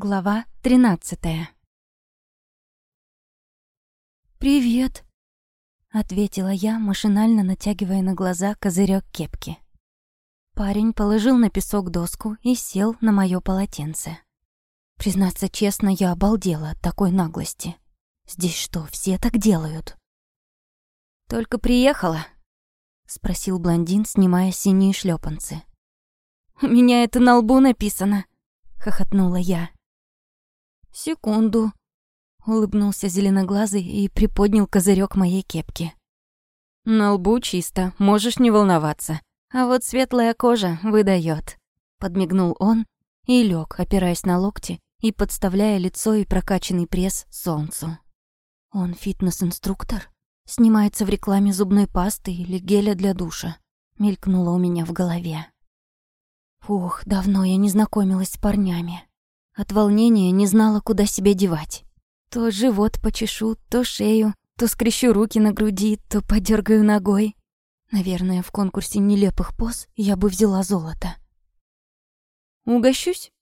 Глава 13 «Привет», — ответила я, машинально натягивая на глаза козырек кепки. Парень положил на песок доску и сел на моё полотенце. Признаться честно, я обалдела от такой наглости. Здесь что, все так делают? «Только приехала?» — спросил блондин, снимая синие шлёпанцы. «У меня это на лбу написано», — хохотнула я. «Секунду», — улыбнулся зеленоглазый и приподнял козырек моей кепки. «На лбу чисто, можешь не волноваться. А вот светлая кожа выдает. подмигнул он и лег, опираясь на локти и подставляя лицо и прокачанный пресс солнцу. «Он фитнес-инструктор? Снимается в рекламе зубной пасты или геля для душа?» мелькнуло у меня в голове. Фух, давно я не знакомилась с парнями. От волнения не знала, куда себя девать. То живот почешу, то шею, то скрещу руки на груди, то подергаю ногой. Наверное, в конкурсе нелепых поз я бы взяла золото. «Угощусь?»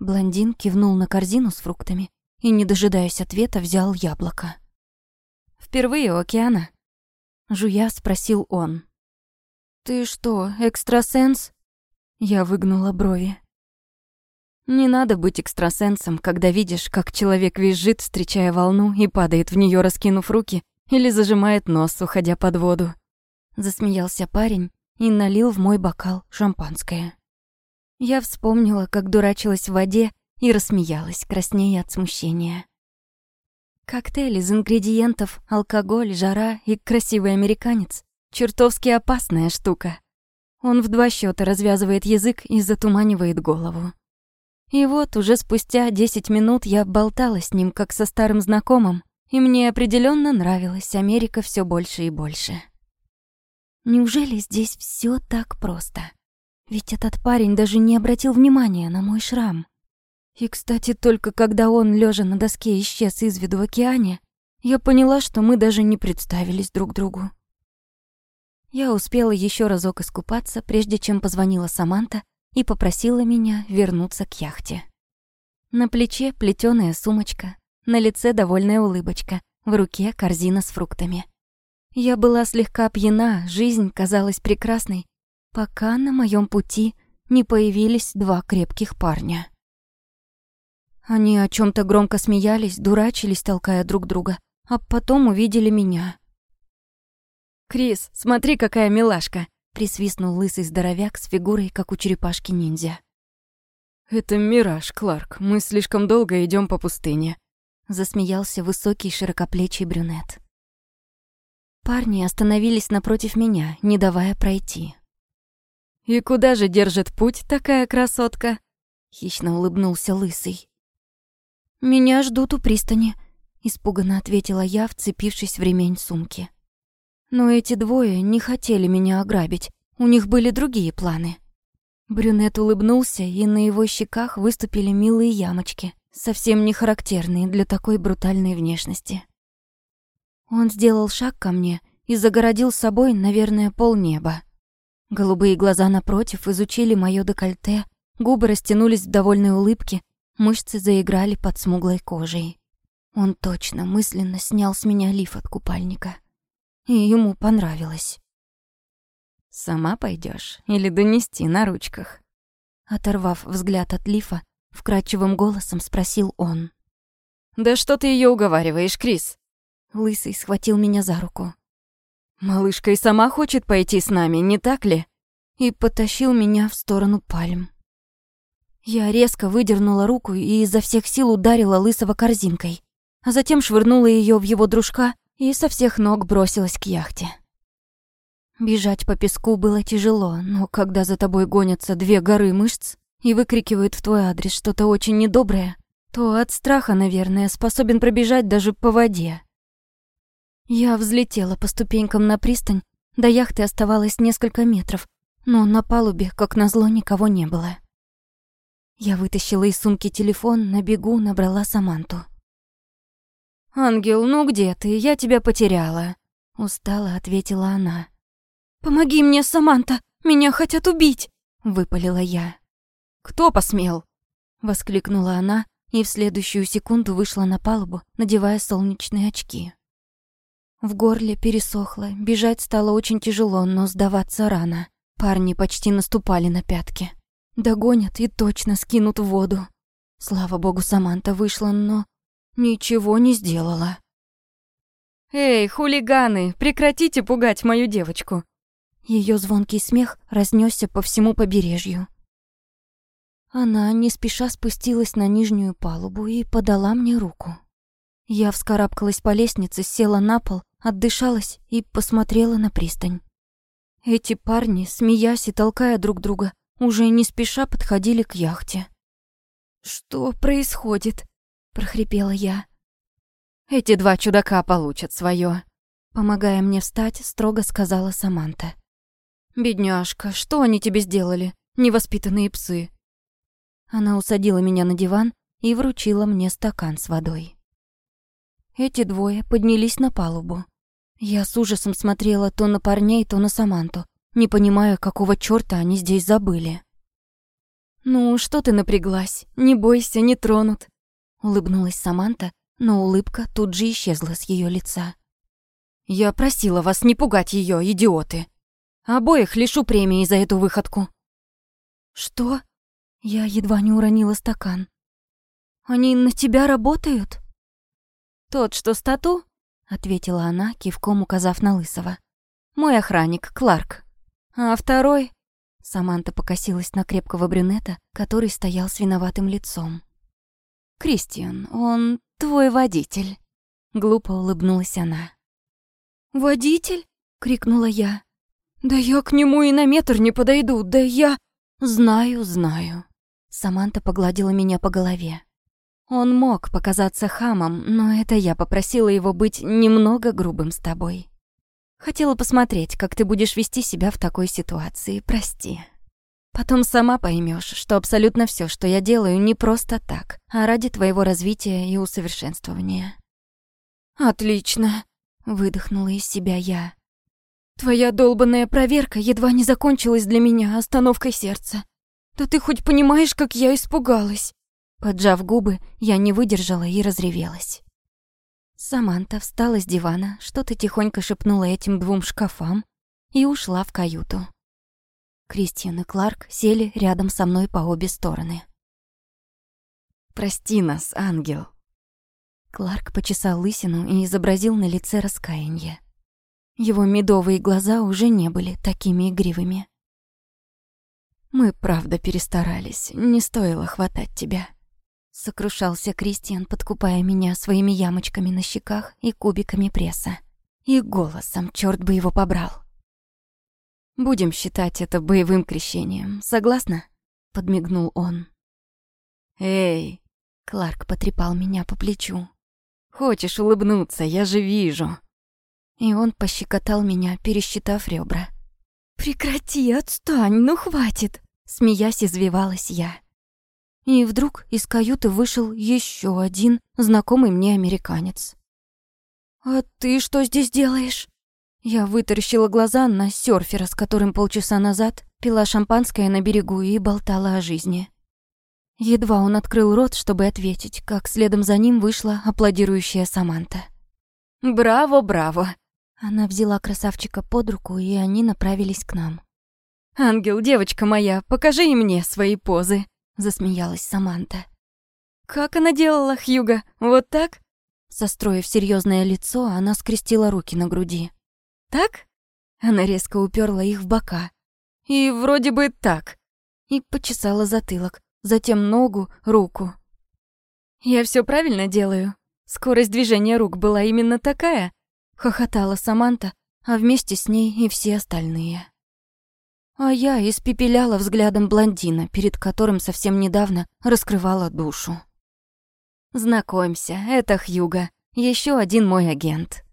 Блондин кивнул на корзину с фруктами и, не дожидаясь ответа, взял яблоко. «Впервые океана?» Жуя спросил он. «Ты что, экстрасенс?» Я выгнула брови. Не надо быть экстрасенсом, когда видишь, как человек визжит, встречая волну, и падает в нее, раскинув руки, или зажимает нос, уходя под воду. Засмеялся парень и налил в мой бокал шампанское. Я вспомнила, как дурачилась в воде, и рассмеялась, краснея от смущения. Коктейль из ингредиентов, алкоголь, жара и красивый американец — чертовски опасная штука. Он в два счета развязывает язык и затуманивает голову. И вот уже спустя 10 минут я болтала с ним, как со старым знакомым, и мне определенно нравилась Америка все больше и больше. Неужели здесь все так просто? Ведь этот парень даже не обратил внимания на мой шрам. И, кстати, только когда он, лежа на доске, исчез из виду в океане, я поняла, что мы даже не представились друг другу. Я успела еще разок искупаться, прежде чем позвонила Саманта и попросила меня вернуться к яхте. На плече плетёная сумочка, на лице довольная улыбочка, в руке корзина с фруктами. Я была слегка пьяна, жизнь казалась прекрасной, пока на моем пути не появились два крепких парня. Они о чем то громко смеялись, дурачились, толкая друг друга, а потом увидели меня. «Крис, смотри, какая милашка!» Присвистнул лысый здоровяк с фигурой, как у черепашки-ниндзя. «Это мираж, Кларк. Мы слишком долго идем по пустыне», — засмеялся высокий широкоплечий брюнет. Парни остановились напротив меня, не давая пройти. «И куда же держит путь такая красотка?» — хищно улыбнулся лысый. «Меня ждут у пристани», — испуганно ответила я, вцепившись в ремень сумки. Но эти двое не хотели меня ограбить, у них были другие планы. Брюнет улыбнулся, и на его щеках выступили милые ямочки, совсем не характерные для такой брутальной внешности. Он сделал шаг ко мне и загородил собой, наверное, полнеба. Голубые глаза напротив изучили моё декольте, губы растянулись в довольной улыбке, мышцы заиграли под смуглой кожей. Он точно мысленно снял с меня лиф от купальника и ему понравилось. «Сама пойдешь или донести на ручках?» Оторвав взгляд от лифа, вкрадчивым голосом спросил он. «Да что ты ее уговариваешь, Крис?» Лысый схватил меня за руку. «Малышка и сама хочет пойти с нами, не так ли?» И потащил меня в сторону пальм. Я резко выдернула руку и изо всех сил ударила Лысого корзинкой, а затем швырнула ее в его дружка и со всех ног бросилась к яхте. Бежать по песку было тяжело, но когда за тобой гонятся две горы мышц и выкрикивают в твой адрес что-то очень недоброе, то от страха, наверное, способен пробежать даже по воде. Я взлетела по ступенькам на пристань, до яхты оставалось несколько метров, но на палубе, как назло, никого не было. Я вытащила из сумки телефон, на бегу набрала Саманту. «Ангел, ну где ты? Я тебя потеряла», — устало ответила она. «Помоги мне, Саманта! Меня хотят убить!» — выпалила я. «Кто посмел?» — воскликнула она, и в следующую секунду вышла на палубу, надевая солнечные очки. В горле пересохло, бежать стало очень тяжело, но сдаваться рано. Парни почти наступали на пятки. Догонят и точно скинут в воду. Слава богу, Саманта вышла, но ничего не сделала. «Эй, хулиганы, прекратите пугать мою девочку!» Ее звонкий смех разнесся по всему побережью. Она не спеша спустилась на нижнюю палубу и подала мне руку. Я вскарабкалась по лестнице, села на пол, отдышалась и посмотрела на пристань. Эти парни, смеясь и толкая друг друга, уже не спеша подходили к яхте. «Что происходит?» — прохрипела я. «Эти два чудака получат свое. Помогая мне встать, строго сказала Саманта. «Бедняжка, что они тебе сделали? Невоспитанные псы!» Она усадила меня на диван и вручила мне стакан с водой. Эти двое поднялись на палубу. Я с ужасом смотрела то на парней, то на Саманту, не понимая, какого чёрта они здесь забыли. «Ну, что ты напряглась? Не бойся, не тронут», — улыбнулась Саманта, но улыбка тут же исчезла с её лица. «Я просила вас не пугать её, идиоты. Обоих лишу премии за эту выходку». «Что?» Я едва не уронила стакан. «Они на тебя работают?» «Тот, что с тату?» — ответила она, кивком указав на Лысого. «Мой охранник, Кларк. А второй...» Саманта покосилась на крепкого брюнета, который стоял с виноватым лицом. «Кристиан, он твой водитель», — глупо улыбнулась она. «Водитель?» — крикнула я. «Да я к нему и на метр не подойду, да я...» «Знаю, знаю», Саманта погладила меня по голове. Он мог показаться хамом, но это я попросила его быть немного грубым с тобой. Хотела посмотреть, как ты будешь вести себя в такой ситуации, прости. Потом сама поймешь, что абсолютно все, что я делаю, не просто так, а ради твоего развития и усовершенствования. «Отлично», — выдохнула из себя я. «Твоя долбанная проверка едва не закончилась для меня остановкой сердца. «Да ты хоть понимаешь, как я испугалась?» Поджав губы, я не выдержала и разревелась. Саманта встала с дивана, что-то тихонько шепнула этим двум шкафам и ушла в каюту. Кристиан и Кларк сели рядом со мной по обе стороны. «Прости нас, ангел». Кларк почесал лысину и изобразил на лице раскаяние. Его медовые глаза уже не были такими игривыми. Мы правда перестарались, не стоило хватать тебя. Сокрушался Кристиан, подкупая меня своими ямочками на щеках и кубиками пресса. И голосом, черт бы его побрал. Будем считать это боевым крещением, согласна? Подмигнул он. Эй, Кларк потрепал меня по плечу. Хочешь улыбнуться, я же вижу. И он пощекотал меня, пересчитав ребра. «Прекрати, отстань, ну хватит!» Смеясь, извивалась я. И вдруг из каюты вышел еще один знакомый мне американец. «А ты что здесь делаешь?» Я вытаращила глаза на серфера, с которым полчаса назад пила шампанское на берегу и болтала о жизни. Едва он открыл рот, чтобы ответить, как следом за ним вышла аплодирующая Саманта. «Браво, браво!» Она взяла красавчика под руку, и они направились к нам. «Ангел, девочка моя, покажи и мне свои позы», — засмеялась Саманта. «Как она делала, Хьюга? Вот так?» Состроив серьезное лицо, она скрестила руки на груди. «Так?» Она резко уперла их в бока. «И вроде бы так». И почесала затылок, затем ногу, руку. «Я все правильно делаю? Скорость движения рук была именно такая?» Хохотала Саманта, а вместе с ней и все остальные. А я испепеляла взглядом блондина, перед которым совсем недавно раскрывала душу. «Знакомься, это Хьюга, еще один мой агент».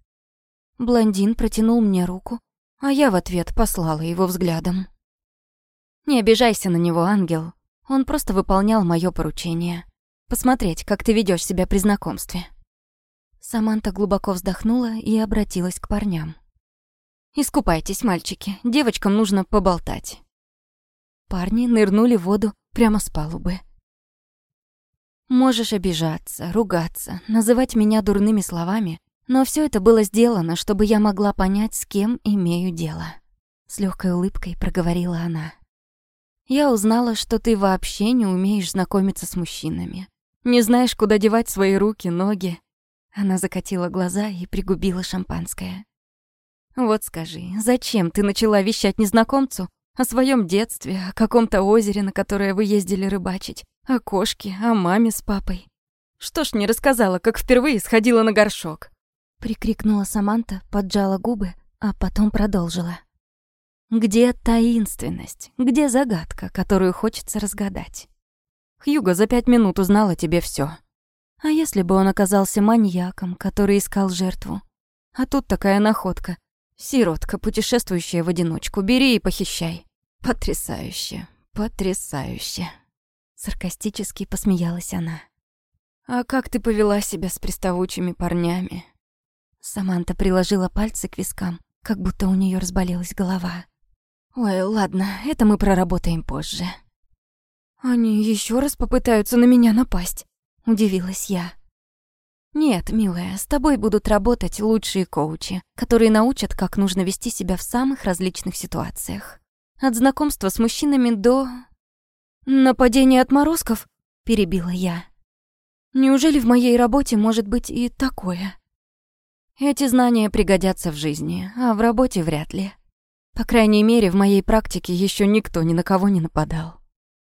Блондин протянул мне руку, а я в ответ послала его взглядом. «Не обижайся на него, ангел. Он просто выполнял мое поручение. Посмотреть, как ты ведешь себя при знакомстве». Саманта глубоко вздохнула и обратилась к парням. Искупайтесь, мальчики, девочкам нужно поболтать. Парни нырнули в воду прямо с палубы. Можешь обижаться, ругаться, называть меня дурными словами, но все это было сделано, чтобы я могла понять, с кем имею дело. С легкой улыбкой проговорила она. Я узнала, что ты вообще не умеешь знакомиться с мужчинами. Не знаешь, куда девать свои руки, ноги. Она закатила глаза и пригубила шампанское. Вот скажи, зачем ты начала вещать незнакомцу о своем детстве, о каком-то озере, на которое вы ездили рыбачить, о кошке, о маме с папой? Что ж не рассказала, как впервые сходила на горшок? Прикрикнула Саманта, поджала губы, а потом продолжила. Где таинственность? Где загадка, которую хочется разгадать? Хьюго за пять минут узнал о тебе все. А если бы он оказался маньяком, который искал жертву? А тут такая находка. Сиротка, путешествующая в одиночку. Бери и похищай. Потрясающе, потрясающе. Саркастически посмеялась она. А как ты повела себя с приставучими парнями? Саманта приложила пальцы к вискам, как будто у нее разболелась голова. Ой, ладно, это мы проработаем позже. Они еще раз попытаются на меня напасть, удивилась я. Нет, милая, с тобой будут работать лучшие коучи, которые научат, как нужно вести себя в самых различных ситуациях. От знакомства с мужчинами до... Нападения отморозков, перебила я. Неужели в моей работе может быть и такое? Эти знания пригодятся в жизни, а в работе вряд ли. По крайней мере, в моей практике еще никто ни на кого не нападал.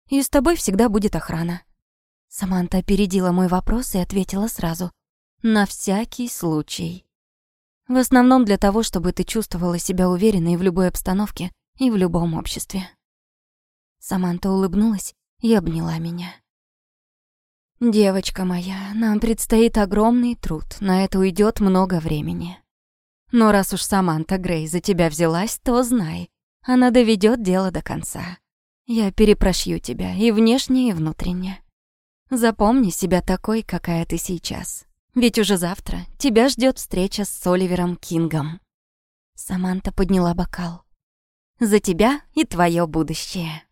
И с тобой всегда будет охрана. Саманта опередила мой вопрос и ответила сразу. На всякий случай. В основном для того, чтобы ты чувствовала себя уверенной в любой обстановке и в любом обществе. Саманта улыбнулась и обняла меня. «Девочка моя, нам предстоит огромный труд, на это уйдет много времени. Но раз уж Саманта Грей за тебя взялась, то знай, она доведет дело до конца. Я перепрошью тебя и внешне, и внутренне. Запомни себя такой, какая ты сейчас. Ведь уже завтра тебя ждет встреча с Соливером Кингом. Саманта подняла бокал. За тебя и твое будущее.